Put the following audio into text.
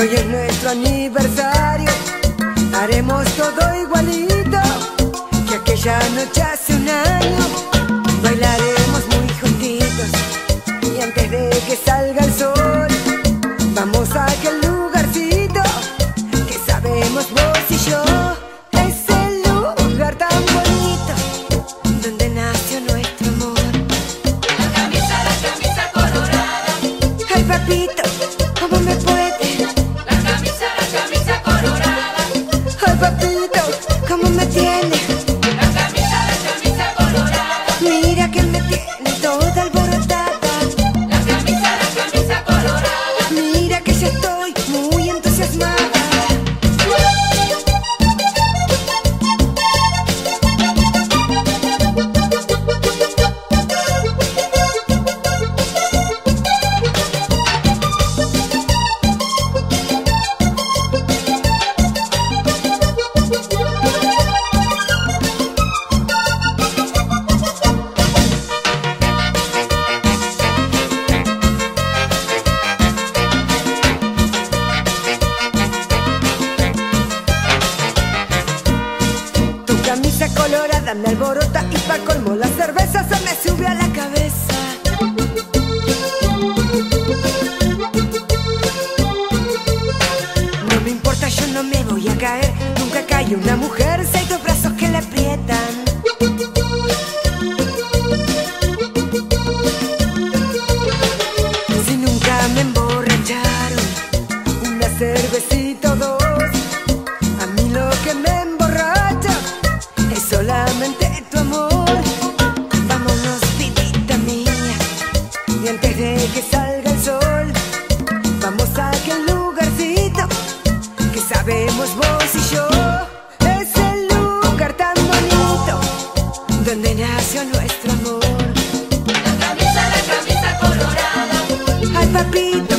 hoy es nuestro aniversario. Haremos todo igualito que aquella noche hace un año. nada me alborota y pa' colmo la cerveza se me subió a la cabeza. No me importa, yo no me voy a caer. Nunca cae una mujer, seis dos brazos donde nació nuestro amor. La camisa, la camisa colorada. Ay, papito.